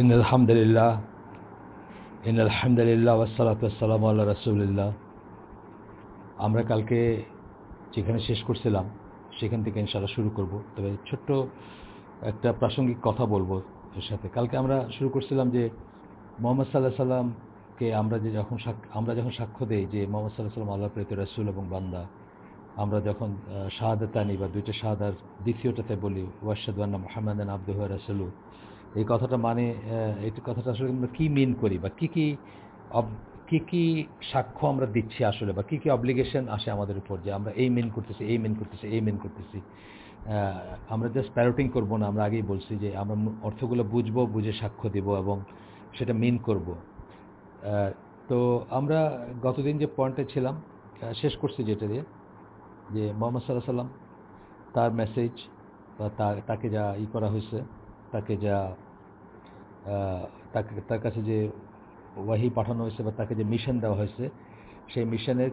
إن الحمد لله إن الحمد لله والصلاة والسلام على رسول الله আমরা কালকে যেখানে শেষ করছিলাম সেখান থেকে ইনশাআল্লাহ শুরু করব তবে ছোট্ট একটা প্রাসঙ্গিক কথা বলবো এর সাথে কালকে আমরা শুরু করছিলাম যে মোহাম্মদ সাল্লাহ সাল্লামকে আমরা যে যখন আমরা যখন সাক্ষ্য দেই যে মোহাম্মদ সাল্লাহ সাল্লাম আল্লাহ প্রেত রাসুল এবং বান্দা আমরা যখন শাহাদাত আনি বা দুইটা শাহাদার দ্বিতীয়টাতে বলি ওয়াশাদান্না মোহাম্মদান আব্দুহ রাসুলু এই কথাটা মানে এই কথাটা আসলে আমরা কী মিন করি বা কী কী অব কী কী সাক্ষ্য আমরা দিচ্ছি আসলে বা কী কী অব্লিগেশন আসে আমাদের উপর যে আমরা এই মেন করতেছি, এই মেন করতেছি, এই মেন করতেছি। আমরা জাস্ট প্যারোটিং করব না, আমরা আগেই বলছি যে আমরা অর্থগুলো বুঝব, বুঝে সাক্ষ্য দেব এবং সেটা মেন করব। তো আমরা গতদিন যে পয়েন্টে ছিলাম শেষ করছি যেটা দিয়ে, যে মোহাম্মদ সাল্লাহ সাল্লাম তার মেসেজ বা তাকে যা ই করা হয়েছে, তাকে যা তাকে, তার কাছে যে ওয়াহি পাঠানো হয়েছে বা তাকে যে মিশন দেওয়া হয়েছে, সেই মিশনের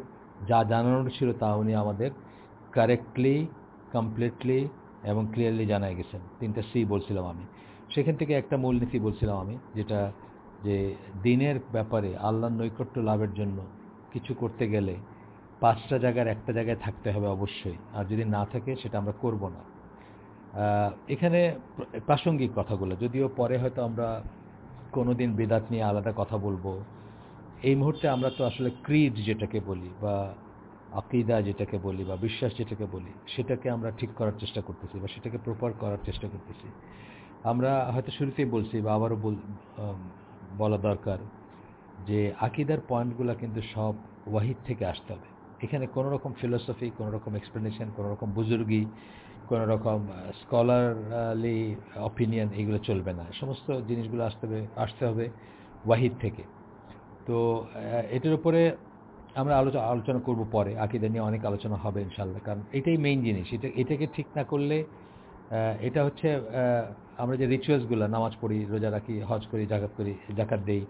যা জানানোর ছিল তা উনি আমাদের কারেক্টলি কমপ্লিটলি এবং ক্লিয়ারলি জানাই গেছেন। তিনটা সি বলছিলাম আমি। সেখান থেকে একটা মূলনীতি বলছিলাম আমি, যেটা যে দিনের ব্যাপারে আল্লাহর নৈকট্য লাভের জন্য কিছু করতে গেলে পাঁচটা জায়গার একটা জায়গায় থাকতে হবে অবশ্যই। আর যদি না থাকে, সেটা আমরা করব না। এখানে প্রাসঙ্গিক কথাগুলো, যদিও পরে হয়তো আমরা কোনো দিন বেদাত নিয়ে আলাদা কথা বলব। এই মুহূর্তে আমরা তো আসলে ক্রিড যেটাকে বলি বা আকিদা যেটাকে বলি বা বিশ্বাস যেটাকে বলি, সেটাকে আমরা ঠিক করার চেষ্টা করতেছি বা সেটাকে প্রপার করার চেষ্টা করতেছি। আমরা হয়তো শুরুতেই বলছি বা আবারও বলা দরকার যে আকিদার পয়েন্টগুলো কিন্তু সব ওয়াহিদ থেকে আসতে হবে। এখানে কোনো রকম ফিলোসফি কোনো রকম এক্সপ্লেনেশন কোনো রকম বুজুর্গি কোনো রকম স্কলারলি অপিনিয়ন এগুলো চলবে না। সমস্ত জিনিসগুলো আসতে হবে আসতে হবে ওয়াহিদ থেকে। তো এটার উপরে আমরা আলোচনা আলোচনা করব পরে। আকিদা নিয়ে অনেক আলোচনা হবে ইনশাল্লাহ কারণ এটাই মেইন জিনিস। এটা, এটাকে ঠিক না করলে এটা হচ্ছে আমরা যে রিচুয়ালসগুলো নামাজ পড়ি, রোজা রাখি, হজ করি, জাকাত করি, জাকাত দেই,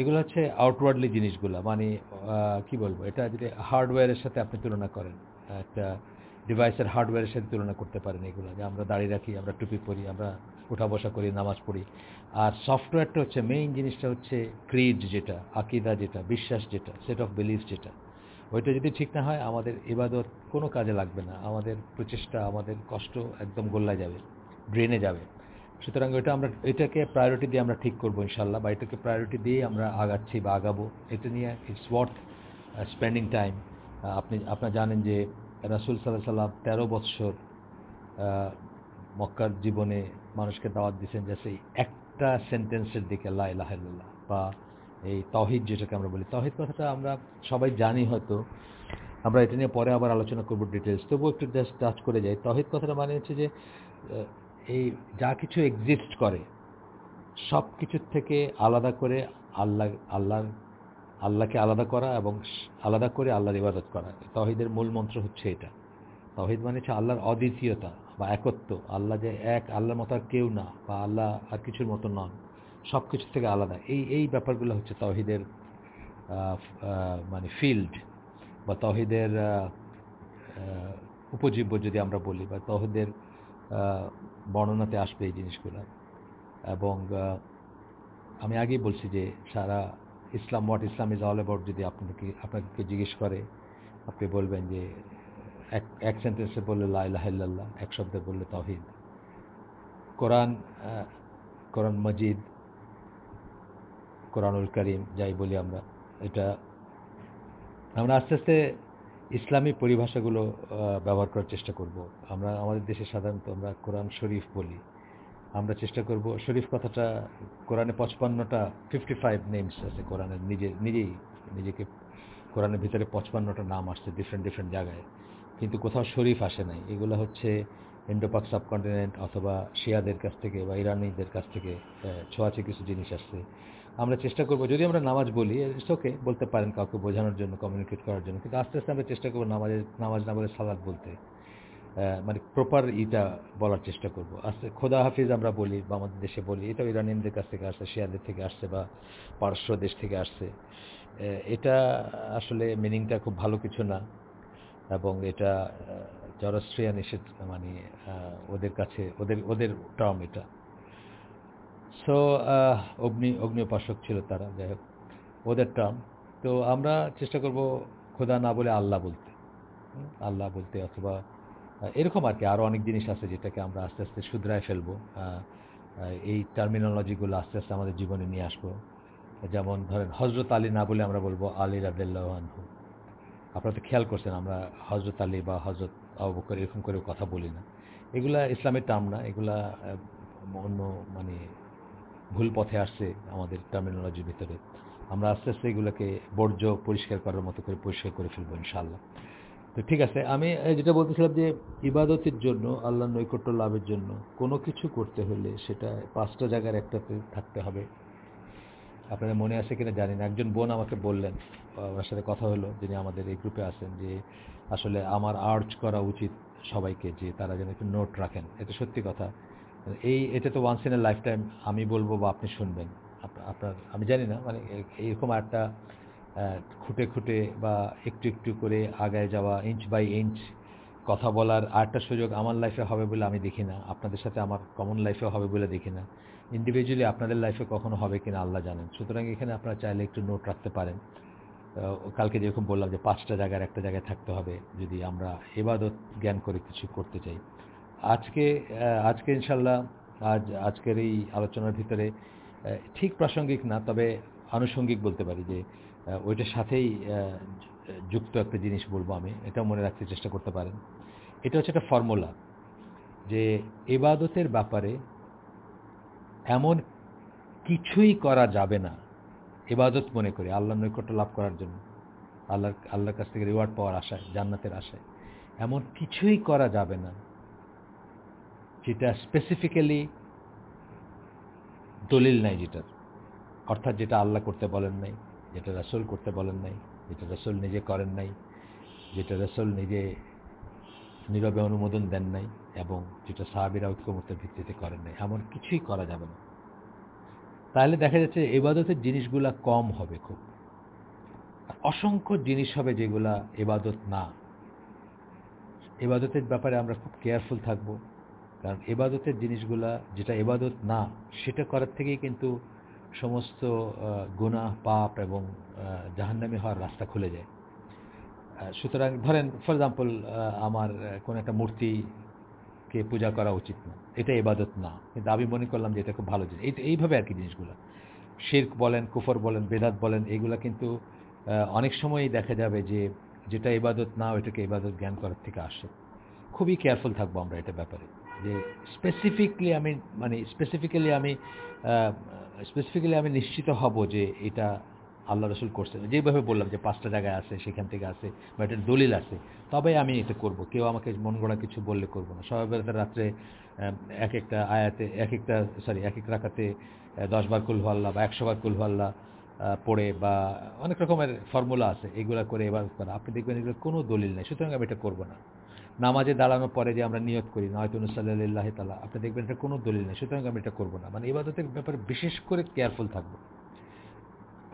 এগুলো হচ্ছে আউটওয়ার্ডলি জিনিসগুলো। মানে কি বলব? এটা যদি হার্ডওয়্যারের সাথে আপনি তুলনা করেন, একটা ডিভাইসের হার্ডওয়্যারের সাথে তুলনা করতে পারেন এগুলো যে আমরা দাঁড়িয়ে রাখি, আমরা টুপি পরি, আমরা উঠা বসা করি, নামাজ পড়ি। আর সফটওয়্যারটা হচ্ছে মেইন জিনিসটা হচ্ছে ক্রিড যেটা, আকিদা যেটা, বিশ্বাস যেটা সেট অফ বিলিফ যেটা। ওইটা যদি ঠিক না হয়, আমাদের ইবাদত কোনো কাজে লাগবে না। আমাদের প্রচেষ্টা, আমাদের কষ্ট একদম গোল্লা যাবে ড্রেনে যাবে। সুতরাং ওইটা আমরা, এটাকে প্রায়োরিটি দিয়ে আমরা ঠিক করব ইনশাল্লাহ বা এটাকে প্রায়োরিটি দিয়ে আমরা আগাচ্ছি বা আগাবো। এটা নিয়ে ইটস ওয়ার্থ স্পেন্ডিং টাইম আপনি, আপনারা জানেন যে রাসুল সাল্লাহ সাল্লাম তেরো বৎসর মক্কার জীবনে মানুষকে দাওয়াত দিচ্ছেন যে সেই একটা সেন্টেন্সের দিকে লাহ বা এই তহিদ যেটাকে আমরা বলি। তহিদ কথাটা আমরা সবাই জানি হয়তো। আমরা এটা নিয়ে পরে আবার আলোচনা করব ডিটেলস তবুও একটু জাস্ট টাচ করে যাই। তহিদ কথাটা মানে হচ্ছে যে এই যা কিছু এক্সিস্ট করে সব কিছুর থেকে আলাদা করে আল্লাহ, আল্লাহর আল্লাহকে আলাদা করা এবং আলাদা করে আল্লাহর ইবাদত করা। তহিদের মূল মন্ত্র হচ্ছে এটা। তহিদ মানে হচ্ছে আল্লাহর অদ্বিতীয়তা বা একত্ব। আল্লাহ যে এক, আল্লাহর মতো আর কেউ না বা আল্লাহ আর কিছুর মতো নন। সব কিছু থেকে আলাদা। এই এই ব্যাপারগুলো হচ্ছে তহিদের মানে ফিল্ড বা তহিদের উপজীব্য যদি আমরা বলি বা তহিদের বর্ণনাতে আসবে এই জিনিসগুলো। এবং আমি আগেই বলছি যে সারা ইসলাম what Islam is all about যদি আপনাকে আপনাকে জিজ্ঞেস করে, আপনি বলবেন যে, এক এক সেন্টেন্সে বললে লাইল্লাহ এক শব্দে বললে তহিদ কোরআন কোরআন মজিদ, কোরআনুল করিম, যাই বলি আমরা, এটা, আমরা আস্তে আস্তে ইসলামী পরিভাষাগুলো ব্যবহার করার চেষ্টা করব। আমরা, আমাদের দেশে সাধারণত আমরা কোরআন শরীফ বলি। আমরা চেষ্টা করব, শরীফ কথাটা, কোরআনে পঁচপান্নটা ফিফটি ফাইভ নেমস আছে কোরআনের, নিজে, নিজেই, নিজেকে কোরআনের ভিতরে পঁচপান্নটা নাম আসছে ডিফারেন্ট ডিফারেন্ট জায়গায়। কিন্তু কোথাও শরীফ আসে নাই। এগুলো হচ্ছে ইন্ডোপাক সাবকন্টিনেন্ট অথবা শিয়াদের কাছ থেকে বা ইরানিদের কাছ থেকে ছোঁয়াছে কিছু জিনিস আসছে। আমরা চেষ্টা করব, যদি আমরা নামাজ বলি ওকে বলতে পারেন কাউকে বোঝানোর জন্য কমিউনিকেট করার জন্য, কিন্তু আস্তে আস্তে আমরা চেষ্টা করব নামাজের, নামাজ না বলে সালাদ বলতে। মানে প্রপার ইটা বলার চেষ্টা করব। আস্তে খোদা হাফিজ আমরা বলি বা আমাদের দেশে বলি এটাও ইরানিয়ানদের কাছ থেকে আসছে শিয়াদের থেকে আসছে বা পারস্য দেশ থেকে আসছে। এটা আসলে মিনিংটা খুব ভালো কিছু না এবং এটা জরাস্ট্রিয়ান এসে মানে ওদের কাছে, ওদের ওদের টার্ম এটা। সো অগ্নি অগ্নি উপাসক ছিল তারা, যাই হোক, ওদের টার্ম তো আমরা চেষ্টা করব খোদা না বলে আল্লাহ বলতে। আল্লাহ বলতে অথবা এরকম আর কি। আরও অনেক জিনিস আছে যেটাকে আমরা আস্তে আস্তে শুধরায় ফেলব। এই টার্মিনোলজিগুলো আস্তে আস্তে আমাদের জীবনে নিয়ে আসব। যেমন ধরেন হজরত আলী না বলে আমরা বলব আলী রাদিল্লাহ আপনারা তো খেয়াল করছেন, আমরা হজরত আলী বা হজরত আবু বকর এরকম করে কথা বলি না। এগুলা ইসলামের টার্ম না, এগুলা অন্য মানে ভুল পথে আসছে আমাদের টার্মিনোলজির ভিতরে। আমরা আস্তে আস্তে এগুলোকে বর্জ্য পরিষ্কার করার মতো করে পরিষ্কার করে ফেলব ইনশাল্লাহ তো ঠিক আছে, আমি যেটা বলতেছিলাম যে ইবাদতের জন্য আল্লাহ নৈকট্য লাভের জন্য কোনো কিছু করতে হলে সেটা পাঁচটা জায়গার একটাতে থাকতে হবে। আপনাদের মনে আছে কিনা জানি না। একজন বোন আমাকে বললেন, ওনার সাথে কথা হলো, যিনি আমাদের এই গ্রুপে আছেন, যে আসলে আমার আর্জ করা উচিত সবাইকে যে তারা যেন একটু নোট রাখেন। এটা সত্যি কথা। এই, এটা তো once in a lifetime আমি বলব বা আপনি শুনবেন। আপনার, আমি জানি না মানে এ- এইরকম একটা খুঁটে খুঁটে বা একটু একটু করে আগায় যাওয়া ইঞ্চ বাই ইঞ্চ কথা বলার আরেকটা সুযোগ আমার লাইফে হবে বলে আমি দেখি না। আপনাদের সাথে আমার কমন লাইফে হবে বলে দেখি না। ইন্ডিভিজুয়ালি আপনাদের লাইফে কখনো হবে কিনা আল্লাহ জানেন। সুতরাং এখানে আপনারা চাইলে একটু নোট রাখতে পারেন। কালকে যেরকম বললাম যে পাঁচটা জায়গার একটা জায়গায় থাকতে হবে যদি আমরা এবাদত জ্ঞান করে কিছু করতে চাই। আজকে আজকে ইনশাল্লাহ আজ, আজকের এই আলোচনার ভিতরে ঠিক প্রাসঙ্গিক না, তবে আনুষঙ্গিক বলতে পারি যে ওইটার সাথেই যুক্ত একটা জিনিস বলব আমি, এটাও মনে রাখতে চেষ্টা করতে পারেন। এটা হচ্ছে একটা ফর্মুলা যে এবাদতের ব্যাপারে এমন কিছুই করা যাবে না এবাদত মনে করে আল্লাহ নৈকট্য লাভ করার জন্য, আল্লাহর আল্লাহর কাছ থেকে রিওয়ার্ড পাওয়ার আশায়, জান্নাতের আশায়। এমন কিছুই করা যাবে না যেটা স্পেসিফিক্যালি দলিল নাই যেটার, অর্থাৎ যেটা আল্লাহ করতে বলেন নাই। যেটা রসুল করতে বলেন নাই, যেটা রসুল নিজে করেন নাই, যেটা রসুল নিজে নীরবে অনুমোদন দেন নাই এবং যেটা সাহাবিরা ঐক্যমতের ভিত্তিতে করেন নাই, এমন কিছুই করা যাবে না। তাহলে দেখা যাচ্ছে এবাদতের জিনিসগুলা কম হবে খুব। অসংখ্য জিনিস হবে যেগুলা এবাদত না। এবাদতের ব্যাপারে আমরা খুব কেয়ারফুল থাকব। কারণ এবাদতের জিনিসগুলা, যেটা এবাদত না, সেটা করার থেকেই কিন্তু সমস্ত গুনাহ, পাপ এবং জাহান্নামি হওয়ার রাস্তা খুলে যায়। সুতরাং ধরেন ফর এক্সাম্পল আমার কোনো একটা মূর্তিকে পূজা করা উচিত না। এটা এবাদত না। কিন্তু আমি মনে করলাম যে এটা খুব ভালো জিনিস। এই এইভাবে আর কি জিনিসগুলো। শির্ক বলেন, কুফর বলেন, বেদাত বলেন, এগুলা কিন্তু অনেক সময়ই দেখা যাবে যে যেটা ইবাদত না, ওইটাকে ইবাদত জ্ঞান করার থেকে আসে। খুবই কেয়ারফুল থাকব আমরা এটা ব্যাপারে। যে স্পেসিফিকলি আমি মানে স্পেসিফিক্যালি আমি স্পেসিফিক্যালি আমি নিশ্চিত হব যে এটা আল্লাহ রসুল করছেন। যেভাবে বললাম যে পাঁচটা জায়গায় আছে, সেখান থেকে আছে বা এটার দলিল আছে, তবে আমি এটা করব। কেউ আমাকে মন গড়া কিছু বললে করব না। সবাই রাত্রে এক একটা আয়াতে, এক একটা সরি এক এক রাখাতে দশ বার আল্লাহ বা একশো বার আল্লাহ পড়ে বা অনেক রকমের ফর্মুলা আছে। এগুলা করে এবার আপনি দেখবেন এগুলো কোনো দলিল নেই। সুতরাং আমি এটা করব না। নামাজে দাঁড়ানোর পরে যে আমরা নিয়ত করি নয়তুন সাল্লাহ তালা আপনি দেখবেন এটা কোনো দলিল নেই, সুতরাং আমি এটা করব না। মানে এবাদতের ব্যাপারে বিশেষ করে কেয়ারফুল থাকব।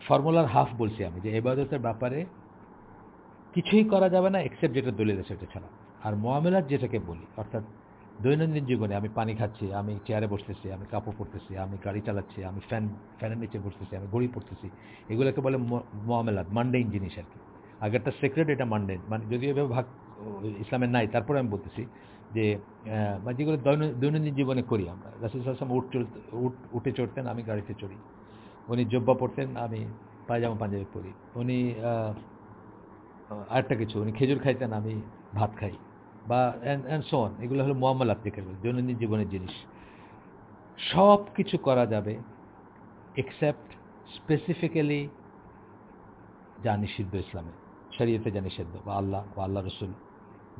ফর্মুলার হাফ বলছি আমি, যে এবাদতের ব্যাপারে কিছুই করা যাবে না এক্সেপ্ট যেটা দলিল আছে সেটা ছাড়া। আর মোয়ামেলার যেটাকে বলি, অর্থাৎ দৈনন্দিন জীবনে আমি পানি খাচ্ছি, আমি চেয়ারে বসতেছি, আমি কাপড় পরতেছি, আমি গাড়ি চালাচ্ছি, আমি ফ্যান, ফ্যানের নিচে বসতেছি, আমি ঘড়ি পড়তেছি এগুলোকে বলে মোয়ামেলাত মান্ডেইন জিনিস আর কি। আগেরটা সিক্রেট এটা মান্ডেইন মানে যদি এভাবে ভাগ ইসলামের নাই, তারপরে আমি বলতেছি যে মানে যেগুলো দৈনন্দিন জীবনে করি আমরা। রাসুল সাল্লাম উঠ চলতে উঠে চড়তেন, আমি গাড়িতে চড়ি। উনি জব্বা পড়তেন আমি পায়জামা পাঞ্জাবি পরি। উনি আরেকটা কিছু, উনি খেজুর খাইতেন, আমি ভাত খাই। বা অ্যান্ড সোন এগুলো হলো মোয়াম্মলাত দেখে দৈনন্দিন জীবনের জিনিস। সব কিছু করা যাবে এক্সেপ্ট স্পেসিফিক্যালি যা নিষিদ্ধ ইসলামে, শরীয়তে যা নিষিদ্ধ, বা আল্লাহ বা আল্লাহ রসুল।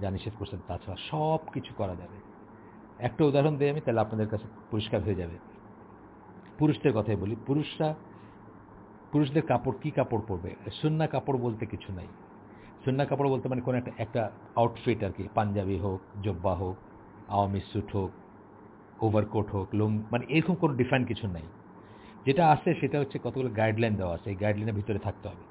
যা নিষেধ করছেন, তাছাড়া সব কিছু করা যাবে। একটা উদাহরণ দিই আমি, তাহলে আপনাদের কাছে পরিষ্কার হয়ে যাবে। পুরুষদের কথাই বলি, পুরুষরা, পুরুষদের কাপড়, কি কাপড় পরবে? সুন্না কাপড় বলতে কিছু নাই। সুন্না কাপড় বলতে মানে কোনো একটা একটা আউটফিট আর কি, পাঞ্জাবি হোক, জব্বা হোক, আওয়ামী স্যুট হোক ওভারকোট হোক লুং মানে এরকম কোনো ডিফাইন কিছু নাই। যেটা আছে সেটা হচ্ছে কতগুলো গাইডলাইন দেওয়া আছে, এই গাইডলাইনের ভিতরে থাকতে হবে।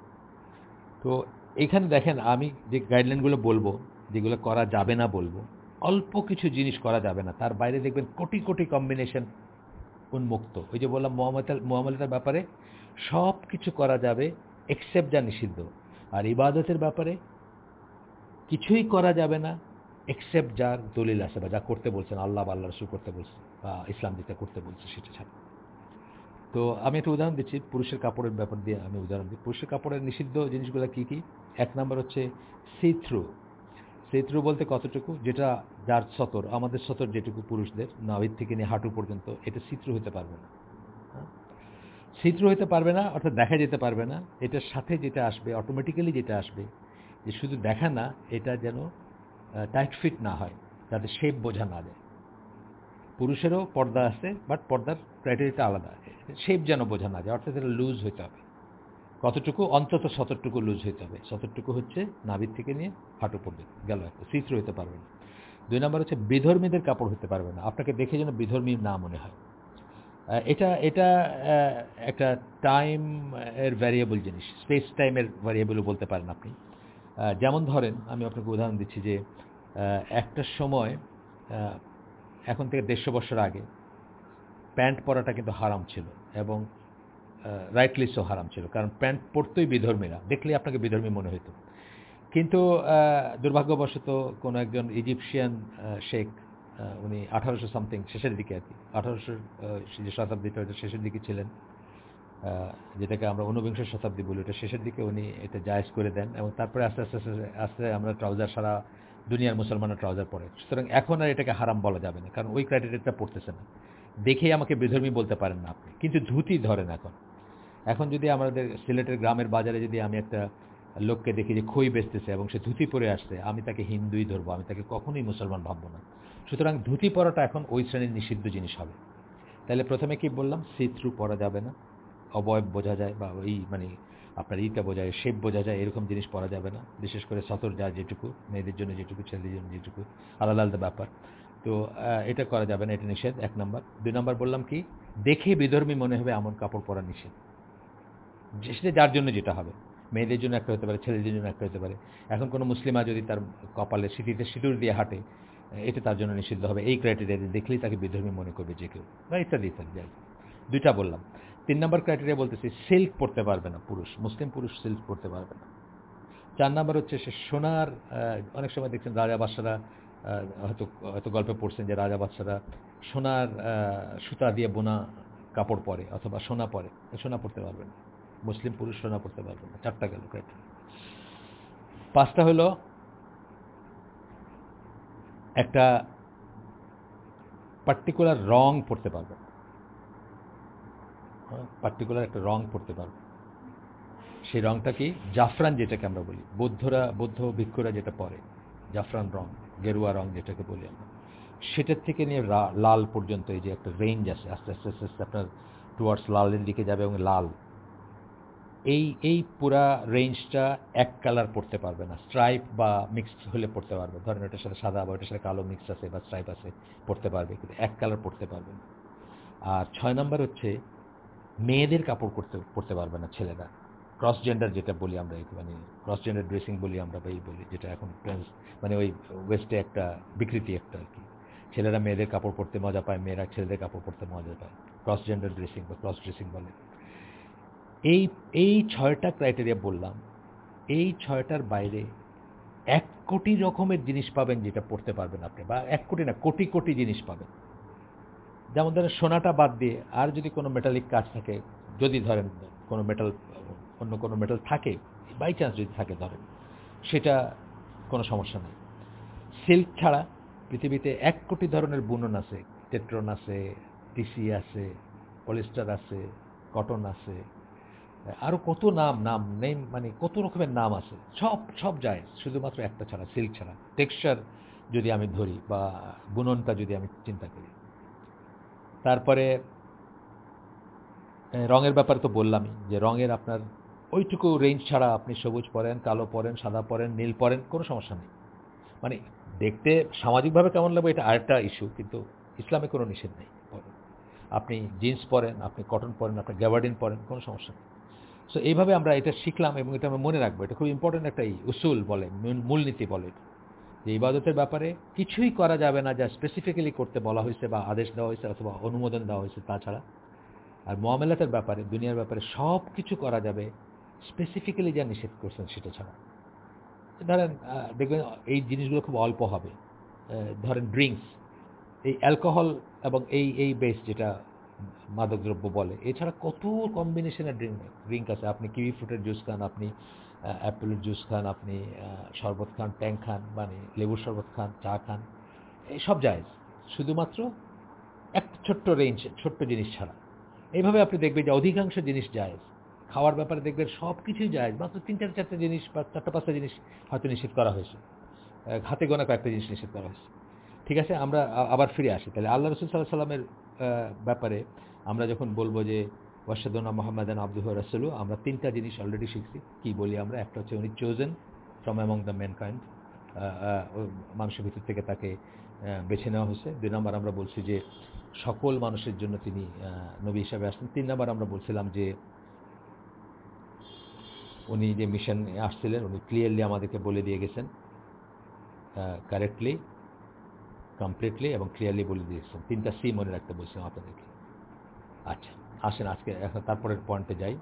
তো এখানে দেখেন, আমি যে গাইডলাইনগুলো বলব যেগুলো করা যাবে না বলব, অল্প কিছু জিনিস করা যাবে না। তার বাইরে দেখবেন কোটি কোটি কম্বিনেশন উন্মুক্ত। ওই যে বললাম মোহাম্মতার ব্যাপারে সব কিছু করা যাবে এক্সেপ্ট যা নিষিদ্ধ। আর ইবাদতের ব্যাপারে কিছুই করা যাবে না এক্সেপ্ট যার দলিল আছে বা যা করতে বলছেন, আল্লাহ বা আল্লাহ রসুল করতে বলছে বা ইসলাম যেটা করতে বলছে সেটা ছাড়া। তো আমি একটা উদাহরণ দিচ্ছি, পুরুষের কাপড়ের ব্যাপার দিয়ে আমি উদাহরণ দিই। পুরুষের কাপড়ের নিষিদ্ধ জিনিসগুলো কি কি? এক নম্বর হচ্ছে সি থ্রু সি বলতে কতটুকু? যেটা যার সতর, আমাদের সতর যেটুকু পুরুষদের, নাভির থেকে নিয়ে হাঁটু পর্যন্ত, এটা সিত্রু হতে পারবে না। সিত্রু হতে পারবে না, অর্থাৎ দেখা যেতে পারবে না। এটার সাথে যেটা আসবে অটোমেটিক্যালি যেটা আসবে, যে শুধু দেখা না, এটা যেন টাইট ফিট না হয়, যাতে শেপ বোঝা না যায়। পুরুষেরও পর্দা আছে বাট পর্দার ক্রাইটেরিয়াটা আলাদা। শেপ যেন বোঝা না যায়, অর্থাৎ এটা লুজ হতে হবে। কতটুকু? অন্তত সতরটুকু লুজ হতে হবে। সতরটুকু হচ্ছে নাভির থেকে নিয়ে হাঁটু পড়বে গেল একটা সিত্র হতে পারবে না। দুই নম্বর হচ্ছে বিধর্মীদের কাপড় হতে পারবে না। আপনাকে দেখে যেন বিধর্মী না মনে হয়। এটা এটা একটা টাইম এর ভ্যারিয়েবল জিনিস। স্পেস টাইমের ভ্যারিয়েবলও বলতে পারেন আপনি। যেমন ধরেন, আমি আপনাকে উদাহরণ দিচ্ছি যে একটা সময় এখন থেকে দেড়শো বছর আগে, প্যান্ট পরাটা কিন্তু হারাম ছিল এবং রাইটলিসও হারাম ছিল। কারণ প্যান্ট পরতই বিধর্মীরা। দেখলে আপনাকে বিধর্মী মনে হতো কিন্তু দুর্ভাগ্যবশত কোনো একজন ইজিপশিয়ান শেখ উনি আঠারোশো সামথিং শেষের দিকে আর কি। আঠারোশো যে শতাব্দীটা হয়তো শেষের দিকে ছিলেন যেটাকে আমরা ঊনবিংশ শতাব্দী বলি, ওটা শেষের দিকে উনি এটা জায়জ করে দেন এবং তারপরে আস্তে আস্তে আস্তে আস্তে আমরা ট্রাউজার সারা দুনিয়ার মুসলমানের ট্রাউজার পরে। সুতরাং এখন আর এটাকে হারাম বলা যাবে না, কারণ ওই ক্রাইটেরিয়াটা পড়তেছে না। দেখেই আমাকে বিধর্মী বলতে পারেন না আপনি। কিন্তু ধুতি ধরেন এখন। এখন যদি আমাদের সিলেটের গ্রামের বাজারে যদি আমি একটা লোককে দেখি যে খই বেচতেছে এবং সে ধুতি পরে আসছে, আমি তাকে হিন্দুই ধরবো, আমি তাকে কখনোই মুসলমান ভাববো না। সুতরাং ধুতি পরাটা এখন ওই শ্রেণির নিষিদ্ধ জিনিস হবে। তাহলে প্রথমে কি বললাম? থ্রু পরা যাবে না। অবয়ব বোঝা যায় বা ওই মানে আপনার ইটা বোঝা যায়, শেপ বোঝা যায়, এরকম জিনিস পরা যাবে না। বিশেষ করে সতর যা যেটুকু, মেয়েদের জন্য যেটুকু, ছেলেদের জন্য যেটুকু, আলাদা আলাদা ব্যাপার। তো এটা করা যাবে না, এটা নিষেধ, এক নম্বর। দুই নম্বর বললাম কি? দেখে বিধর্মী মনে হবে এমন কাপড় পরা নিষেধ। সেটা যার জন্য যেটা হবে। মেয়েদের জন্য একটা হতে পারে, ছেলেদের জন্য একটা হতে পারে। এখন কোনো মুসলিমা যদি তার কপালে স্মৃতিতে সিঁদুর দিয়ে হাঁটে এটা তার জন্য নিষিদ্ধ হবে। এই ক্রাইটেরিয়া দেখলেই তাকে বিধর্মী মনে করবে যে কেউ। বা ইত্যাদি ইত্যাদি দুইটা বললাম। তিন নম্বর ক্রাইটেরিয়া বলতেছি, সিল্ক পড়তে পারবে না পুরুষ, মুসলিম পুরুষ সিল্ক পড়তে পারবে না। চার নম্বর হচ্ছে সে সোনার অনেক সময় দেখছেন রাজা বাদশারা হয়তো হয়তো গল্পে পড়ছেন যে রাজা বাদশারা সোনার সুতা দিয়ে বোনা কাপড় পরে অথবা সোনা পরে, সোনা পড়তে পারবে না। মুসলিম পুরুষ সোনা পড়তে পারবে না। চারটা গেল ক্রাইটেরিয়া পাঁচটা হলো, একটা পার্টিকুলার রং পড়তে পারবে। পার্টিকুলার একটা রং পড়তে পারবে। সেই রংটা কি? জাফরান যেটাকে আমরা বলি। বৌদ্ধরা, বৌদ্ধ ভিক্ষুরা যেটা পরে জাফরান রং গেরুয়া রং যেটাকে বলি আমরা। সেটার থেকে নিয়ে লাল পর্যন্ত এই যে একটা রেঞ্জ আছে আস্তে আস্তে আস্তে আস্তে আপনার টুয়ার্ডস লালের দিকে যাবে এবং লাল। এই এই পুরা রেঞ্জটা এক কালার পড়তে পারবে না। স্ট্রাইপ বা মিক্সড হলে পড়তে পারবে। ধরেন ওটার সাথে সাদা বা ওটার সাথে কালো মিক্স আছে বা স্ট্রাইপ আছে, পড়তে পারবে। কিন্তু এক কালার পড়তে পারবে না। আর ছয় নম্বর হচ্ছে মেয়েদের কাপড় করতে পড়তে পারবে না ছেলেরা। ক্রস জেন্ডার যেটা বলি আমরা মানে ক্রস জেন্ডার ড্রেসিং বলি আমরা বা এই বলি, যেটা এখন ট্রেন্স মানে ওই ওয়েস্টে একটা বিকৃতি একটা আর কি। ছেলেরা মেয়েদের কাপড় পরতে মজা পায়, মেয়েরা ছেলেদের কাপড় পরতে মজা পায়। ক্রস জেন্ডার ড্রেসিং বা ক্রস ড্রেসিং বলে। এই এই ছয়টা ক্রাইটেরিয়া বললাম, এই ছয়টার বাইরে এক কোটি রকমের জিনিস পাবেন যেটা পড়তে পারবেন আপনি, বা এক কোটি না, কোটি কোটি জিনিস পাবেন। যেমন ধরেন সোনাটা বাদ দিয়ে আর যদি কোনো মেটালিক কাজ থাকে, যদি ধরেন কোনো মেটাল অন্য কোনো মেটাল থাকে বাই চান্স যদি থাকে ধরেন, সেটা কোনো সমস্যা নেই। সিল্ক ছাড়া পৃথিবীতে এক কোটি ধরনের বুনন আছে টেট্রন আছে টিসি আছে পলিস্টার আছে কটন আছে আরও কত নাম নাম নেই মানে কত রকমের নাম আছে? সব সব যায়, শুধুমাত্র একটা ছাড়া সিল্ক ছাড়া। টেক্সচার যদি আমি ধরি বা বুননটা যদি আমি চিন্তা করি। তারপরে রঙের ব্যাপারে তো বললামই, যে রঙের আপনার ওইটুকু রেঞ্জ ছাড়া আপনি সবুজ পরেন, কালো পরেন, সাদা পরেন, নীল পরেন, কোনো সমস্যা নেই। মানে দেখতে সামাজিকভাবে কেমন লাগবে এটা আরেকটা ইস্যু কিন্তু ইসলামে কোনো নিষেধ নেই। আপনি জিন্স পরেন, আপনি কটন পরেন, আপনি গ্যাবার্ডিন পরেন, কোনো সমস্যা নেই। সো এইভাবে আমরা এটা শিখলাম এবং এটা আমরা মনে রাখব। এটা খুব ইম্পর্টেন্ট একটা উসুল বলে মূলনীতি বলে। যে ইবাদতের ব্যাপারে কিছুই করা যাবে না, যা স্পেসিফিক্যালি করতে বলা হয়েছে বা আদেশ দেওয়া হয়েছে অথবা অনুমোদন দেওয়া হয়েছে তাছাড়া আর মহামেলাতের ব্যাপারে, দুনিয়ার ব্যাপারে সব কিছু করা যাবে স্পেসিফিক্যালি যা নিষেধ করছেন সেটা ছাড়া। ধরেন দেখবেন এই জিনিসগুলো খুব অল্প হবে। ধরেন ড্রিঙ্কস এই অ্যালকোহল এবং এই এই বেস যেটা মাদকদ্রব্য বলে। এছাড়া কত কম্বিনেশনের ড্রিঙ্ক ড্রিঙ্ক আছে? আপনি কিউই ফ্রুটের জুস খান, আপনি অ্যাপেলের জুস খান, আপনি শরবত খান ট্যাং খান মানে লেবুর শরবত খান, চা খান সব জায়েজ। শুধুমাত্র একটা ছোট্ট রেঞ্জ ছোট্ট জিনিস ছাড়া। এইভাবে আপনি দেখবেন যে অধিকাংশ জিনিস জায়েজ। খাওয়ার ব্যাপারে দেখবেন সব কিছুই জায়েজ। মাত্র তিনটা চারটে জিনিস বা চারটা পাঁচটা জিনিস হয়তো নিষেধ করা হয়েছে। হাতে গোনা কয়েকটা জিনিস নিষেধ করা হয়েছে। ঠিক আছে, আমরা আবার ফিরে আসি। তাহলে আল্লাহ রসুল সাল্লাহ সাল্লামের ব্যাপারে আমরা যখন বলব যে ওয়াসাদুল্লাহ মোহাম্মদান আব্দুহ রাসুলু আমরা তিনটা জিনিস অলরেডি শিখছি। কি বলি আমরা? একটা হচ্ছে উনি chosen from among the mankind মানুষের ভিতর থেকে তাকে বেছে নেওয়া হয়েছে। দুই নম্বর আমরা বলছি যে, সকল মানুষের জন্য তিনি নবী হিসাবে আসছেন। তিন নম্বর আমরা বলছিলাম যে, উনি যে মিশন আসছিলেন, উনি ক্লিয়ারলি আমাদেরকে বলে দিয়ে গেছেন কারেক্টলি কমপ্লিটলি এবং ক্লিয়ারলি বলে দিয়েছেন তিনটা সি মনে রাখতে বলছিলাম আপনাদেরকে আচ্ছা আসেন আজকে তারপরের পয়েন্টে যাই।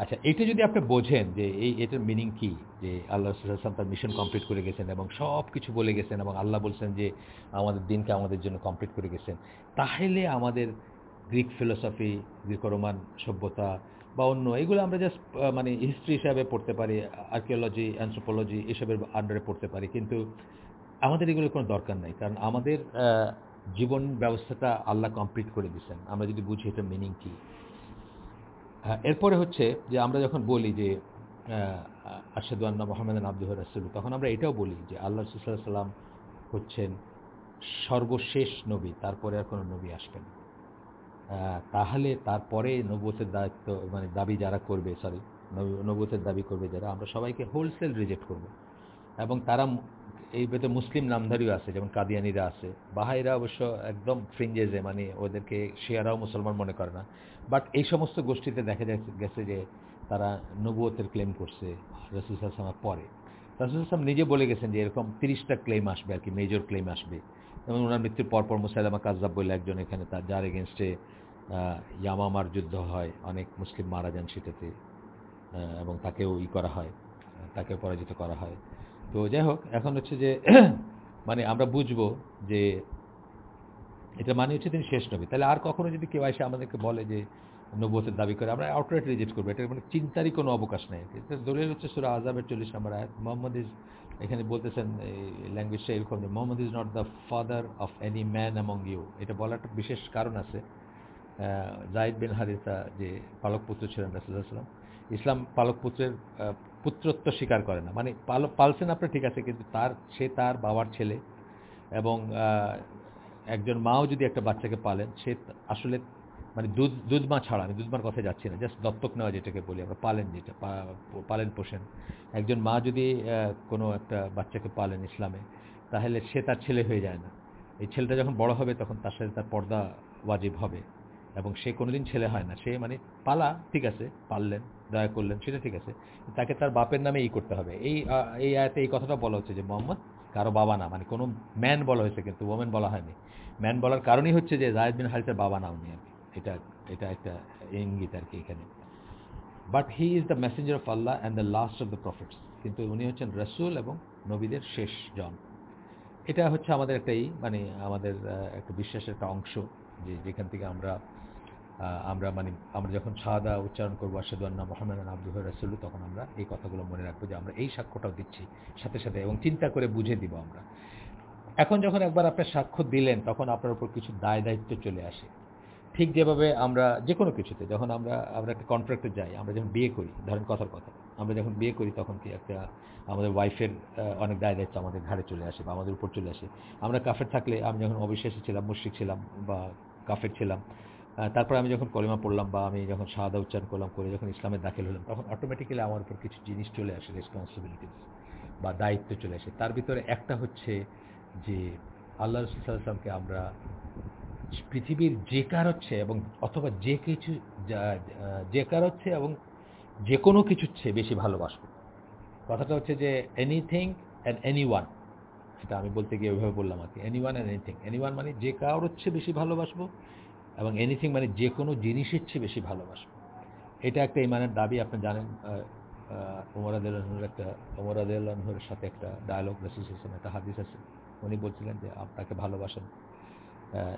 আচ্ছা এটা যদি আপনি বোঝেন যে এই, এটার মিনিং কি? যে আল্লাহ রসুলাম তার মিশন কমপ্লিট করে গেছেন এবং সব কিছু বলে গেছেন এবং আল্লাহ বলছেন যে আমাদের দিনকে আমাদের জন্য কমপ্লিট করে গেছেন। তাহলে আমাদের গ্রিক ফিলোসফি গ্রিক রোমান সভ্যতা বা অন্য এগুলো আমরা জাস্ট মানে হিস্ট্রি হিসাবে পড়তে পারি আর্কিওলজি অ্যান্থ্রোপোলজি এসবের আন্ডারে পড়তে পারি। কিন্তু আমাদের এগুলোর কোনো দরকার নাই, কারণ আমাদের জীবন ব্যবস্থাটা আল্লাহ কমপ্লিট করে দিচ্ছেন আমরা যদি বুঝি এটা মিনিং কী। এরপরে হচ্ছে যে আমরা যখন বলি যে আশাদু মোহাম্মদ আব্দুহ রাসুল তখন আমরা এটাও বলি যে আল্লাহ রসুল্লাহ সাল্লাম হচ্ছেন সর্বশেষ নবী, তারপরে আর কোনো নবী আসবেন না। তাহলে তারপরে নবতের দায়িত্ব মানে দাবি যারা করবে সরি নবতের দাবি করবে যারা, আমরা সবাইকে হোলসেল রিজেক্ট করব। এবং তারা এই ভেতরে মুসলিম নামধারীও আছে, যেমন কাদিয়ানিরা আছে। বাহাইরা অবশ্য একদম ফ্রিঞ্জেজে মানে ওদেরকে শেয়ারাও মুসলমান মনে করে না। বাট এই সমস্ত গোষ্ঠীতে দেখা গেছে যে তারা নবুয়তের ক্লেম করছে, রসুল আসলামের পরে। রসুল আসলাম নিজে বলে গেছেন যে এরকম তিরিশটা ক্লেম আসবে আর কি মেজর ক্লেম আসবে। এবং ওনার মৃত্যুর পরপর মুসাইলামা কাজাব বলে একজন এখানে তার যার এগেনস্টে ইয়ামামার যুদ্ধ হয়, অনেক মুসলিম মারা যান সেটাতে এবং তাকেও ই করা হয় তাকে পরাজিত করা হয়। তো যাই হোক এখন হচ্ছে যে মানে আমরা বুঝব যে এটা মানে হচ্ছে তিনি শেষ নবী। তাহলে আর কখনো যদি কেউ এসে আমাদেরকে বলে যে নবুয়তের দাবি করে, আমরা আউটরাইট রিজেক্ট করব। এটা মানে চিন্তারই কোনো অবকাশ নেই। এটা দলিল হচ্ছে সুরা আজাবের চল্লিশ নম্বর আয়াত। মোহাম্মদ ইজ, এখানে বলতেছেন, এই ল্যাঙ্গুয়েজটা এরকম যে, Muhammad is not the father of any man among you. এটা বলার একটা বিশেষ কারণ আছে। জাহিদ বিন হারিসা যে পালক পুত্র ছিলেন রাসুল্লাহাম ইসলাম পালক পুত্রের পুত্রত্ব স্বীকার করে না। মানে পালছেন আপনার ঠিক আছে, কিন্তু তার, সে তার বাবার ছেলে এবং একজন মাও যদি একটা বাচ্চাকে পালেন, সে আসলে মানে দুধ দুধ মা ছাড়া, আমি দুধ মার কথায় যাচ্ছি না জাস্ট দত্তক নেওয়া যেটাকে বলি আমরা, পালেন যেটা পালেন পোষেন। একজন মা যদি কোনো একটা বাচ্চাকে পালেন ইসলামে, তাহলে সে তার ছেলে হয়ে যায় না। এই ছেলেটা যখন বড় হবে, তখন তার সাথে তার পর্দা ওয়াজিব হবে এবং সে কোনোদিন ছেলে হয় না। সে মানে পালা, ঠিক আছে, পাললেন। দয়া করলেন, সেটা ঠিক আছে। তাকে তার বাপের নামে ই করতে হবে। এই এই আয়াতে এই কথাটা বলা হচ্ছে যে মোহাম্মদ কারও বাবা না মানে কোনো ম্যান বলা হয়েছে কিন্তু ওমেন বলা হয়নি। ম্যান বলার কারণই হচ্ছে যে জায়দ বিন হারিসের বাবা নাও নি আর কি। এটা এটা একটা ইঙ্গিত আর কি এখানে। But he is the messenger of Allah and the last of the prophets কিন্তু উনি হচ্ছেন রসুল এবং নবীদের শেষ জন। এটা হচ্ছে আমাদের একটা ই মানে আমাদের একটা বিশ্বাসের একটা অংশ যে যেখান থেকে আমরা আমরা মানে আমরা যখন সাদা উচ্চারণ করব আসাদু আন্না মোহাম্মদ আব্দুহ রসুল তখন আমরা এই কথাগুলো মনে রাখব যে আমরা এই সাক্ষ্যটাও দিচ্ছি সাথে সাথে এবং চিন্তা করে বুঝে দিব আমরা। এখন যখন একবার আপনার সাক্ষ্য দিলেন, তখন আপনার উপর কিছু দায় দায়িত্ব চলে আসে। ঠিক যেভাবে আমরা যে কোনো কিছুতে, যখন আমরা আমরা একটা কন্ট্রাক্টে যাই, আমরা যখন বিয়ে করি, ধরেন কথার কথা, আমরা যখন বিয়ে করি, তখন কি একটা আমাদের ওয়াইফের অনেক দায় দায়িত্ব আমাদের ঘাড়ে চলে আসে বা আমাদের উপর চলে আসে। আমরা কাফের থাকলে আমি যখন অবিশ্বাসী ছিলাম, মুশ্রিক ছিলাম বা কাফের ছিলাম তারপর আমি যখন কলিমা পড়লাম বা আমি যখন সাদা উচ্চারণ করলাম, করে যখন ইসলামে দাখিল হলাম, তখন অটোমেটিক্যালি আমার উপর কিছু জিনিস চলে আসে রেসপন্সিবিলিটিস বা দায়িত্ব চলে আসে। তার ভিতরে একটা হচ্ছে যে আল্লাহ রসুলামকে আমরা পৃথিবীর যে কার হচ্ছে এবং অথবা যে কিছু, যে কার হচ্ছে এবং যে কোনো কিছুর চেয়ে বেশি ভালোবাসবো। কথাটা হচ্ছে যে এনিথিং অ্যান্ড এনি ওয়ান সেটা আমি বলতে গিয়ে ওইভাবে বললাম আর কি anyone and anything any one মানে যে কারোর চেয়ে বেশি ভালোবাসবো এবং এনিথিং মানে যে কোনো জিনিসের চেয়ে বেশি ভালোবাসবো এটা একটা ইমানের দাবি, আপনি জানেন ওমর আদুল্লাহর একটা ওমর আদুল্লাহর সাথে একটা ডায়ালগ রসুল হোসেন একটা হাদিস আছে। উনি বলছিলেন যে, আপনাকে ভালোবাসেন।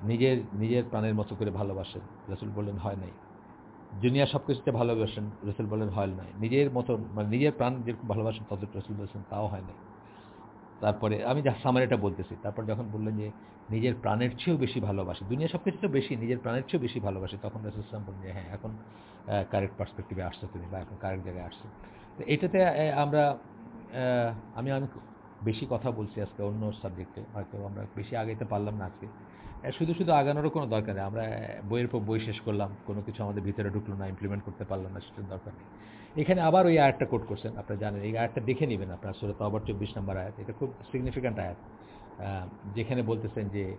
নিজের নিজের প্রাণের মতো করে ভালোবাসেন। রসুল বললেন, হয় নাই। দুনিয়া সব কিছুতে ভালোবাসেন, রসুল বললেন, হয় নাই। নিজের মতো মানে নিজের প্রাণ যেরকম ভালোবাসেন তত রসুল বলছেন, তাও হয় নাই। তারপরে আমি যা সামারিটা বলতেছি, তারপর যখন বললেন যে নিজের প্রাণের চেয়েও বেশি ভালোবাসে, দুনিয়া সব কিছু তো বেশি, নিজের প্রাণের চেয়েও বেশি ভালোবাসে, তখন রসুল ইসলাম বললেন যে হ্যাঁ এখন কারেক্ট পার্সপেক্টিভে আসছো তুমি বা এখন কারেক্ট জায়গায় আসছো। তো এটাতে আমরা আমি আমি বেশি কথা বলছি আজকে অন্য সাবজেক্টে হয়তো আমরা বেশি আগাইতে পারলাম না আজকে। শুধু শুধু আগানোরও কোনো দরকার নেই, আমরা বইয়ের পর বই শেষ করলাম, কোনো কিছু আমাদের ভিতরে ঢুকলো না ইমপ্লিমেন্ট করতে পারলাম না, সেটার দরকার নেই। এখানে আবার ওই আয়াতটা কোট করছেন, আপনারা জানেন, এই আয়াতটা দেখে নেবেন আপনার সুরত আবার চব্বিশ নম্বর আয়াত। এটা খুব সিগনিফিক্যান্ট আয়াত। যেখানে বলতেছেন যে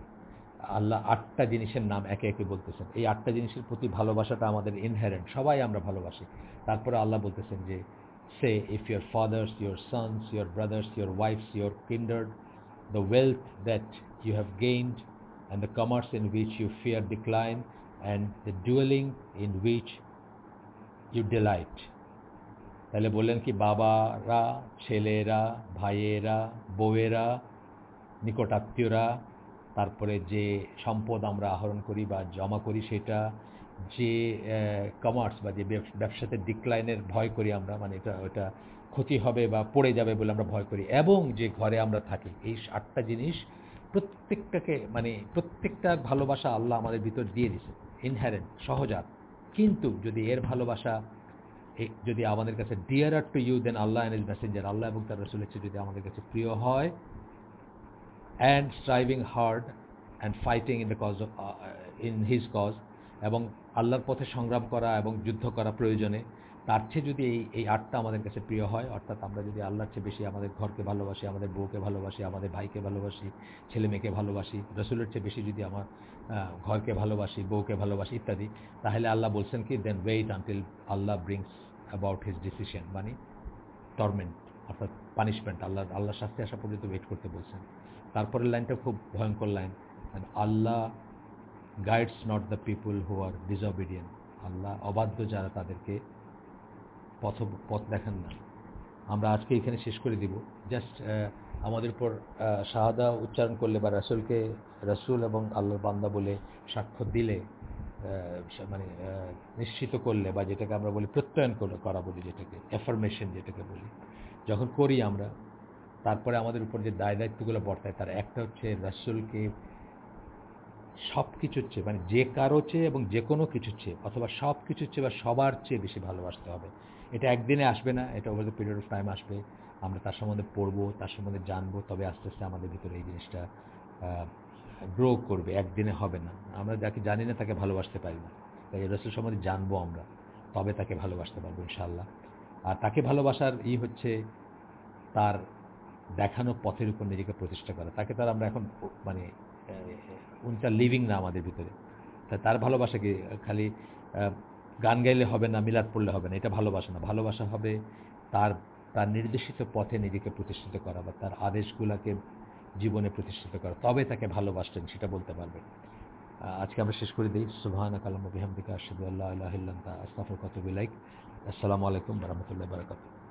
আল্লাহ আটটা জিনিসের নাম একে একে বলতেছেন। এই আটটা জিনিসের প্রতি ভালোবাসাটা আমাদের ইনহেরেন্ট সবাই আমরা ভালোবাসি। তারপরে আল্লাহ বলতেছেন যে, say if your fathers your sons your brothers your wifes your kindred the wealth that you have gained and the commerce in which you fear decline and the dwelling in which you delight. তাহলে বললেন কি, বাবারা, ছেলেরা, ভাইয়েরা, বউয়েরা, নিকটাত্মীয়রা, তারপরে যে সম্পদ আমরা আহরণ করি বা জমা করি সেটা যে কমার্স বা যে ব্যব- ব্যবসাতে ডিক্লাইনের ভয় করি আমরা মানে এটা, ওটা ক্ষতি হবে বা পড়ে যাবে বলে আমরা ভয় করি। এবং যে ঘরে আমরা থাকি, এই আটটা জিনিস প্রত্যেকটাকে মানে প্রত্যেকটা ভালোবাসা আল্লাহ আমাদের ভিতর দিয়ে দিছে ইনহ্যারেন্ট সহজাত। কিন্তু যদি এর ভালোবাসা যদি আমাদের কাছে dearer to you then Allah and his messenger আল্লাহ এবং তার রসুলের চেয়ে যদি আমাদের কাছে প্রিয় হয় and striving hard and fighting in the cause of in his cause এবং আল্লাহর পথে সংগ্রাম করা এবং যুদ্ধ করা প্রয়োজনে, তার চেয়ে যদি এই এই আটটা আমাদের কাছে প্রিয় হয়, অর্থাৎ আমরা যদি আল্লাহর চেয়ে বেশি আমাদের ঘরকে ভালোবাসি, আমাদের বউকে ভালোবাসি, আমাদের ভাইকে ভালোবাসি, ছেলে মেয়েকে ভালোবাসি, রসুলের চেয়ে বেশি যদি আমার ঘরকে ভালোবাসি, বউকে ভালোবাসি ইত্যাদি, তাহলে আল্লাহ বলছেন কি then wait until Allah brings about his decision মানে টর্মেন্ট অর্থাৎ পানিশমেন্ট আল্লাহ আল্লাহ শাস্তি আসা পর্যন্ত ওয়েট করতে বলছেন। তারপরের লাইনটা খুব ভয়ঙ্কর line Allah guides not the people who are disobedient আল্লাহ অবাধ্য যারা তাদেরকে পথ পথ দেখান না। আমরা আজকে এখানে শেষ করে দিব। জাস্ট আমাদের উপর শাহাদা উচ্চারণ করলে বা রাসুলকে, রাসুল এবং আল্লাহর বান্দা বলে সাক্ষ্য দিলে মানে নিশ্চিত করলে বা যেটাকে আমরা বলি প্রত্যয়ন করা বলি যেটাকে অ্যাফার্মেশন যেটাকে বলি। যখন করি আমরা, তারপরে আমাদের উপর যে দায় দায়িত্বগুলো বর্তায়, তার একটা হচ্ছে রাসুলকে সব কিছুর চেয়ে মানে যে কারও চেয়ে এবং যে কোনো কিছুর চেয়ে, অথবা সব কিছুর চেয়ে বা সবার চেয়ে বেশি ভালোবাসতে হবে। এটা একদিনে আসবে না, এটা over the period of time আসবে। আমরা তার সম্বন্ধে পড়ব, তার সম্বন্ধে জানব, তবে আস্তে আস্তে আমাদের ভিতরে এই জিনিসটা গ্রো করবে, একদিনে হবে না। আমরা যাকে জানি না তাকে ভালোবাসতে পারি না। তাই রসুল সম্বন্ধে জানব আমরা, তবে তাকে ভালোবাসতে পারব ইনশাল্লাহ আর তাকে ভালোবাসার ই হচ্ছে তার দেখানো পথের উপর নিজেকে প্রতিষ্ঠা করা। তাকে তার আমরা এখন মানে উনটা লিভিং না আমাদের ভিতরে। তাই তার ভালোবাসা কি? খালি গান গাইলে হবে না, মিলাদ পড়লে হবে না, এটা ভালোবাসা না। ভালোবাসা হবে তার তার নির্দেশিত পথে নিজেকে প্রতিষ্ঠিত করা বা তার আদেশগুলোকে জীবনে প্রতিষ্ঠিত করা, তবে তাকে ভালোবাসতেন, সেটা বলতে পারবেন। আজকে আমরা শেষ করে দিই। সুহান কালাম বিহামদিকা, আশহাদু আল্লাহ আস্তাফর কত বিলাইক আসসালামু আলাইকুম রহমতুল্লাহ বারাকাতুহু।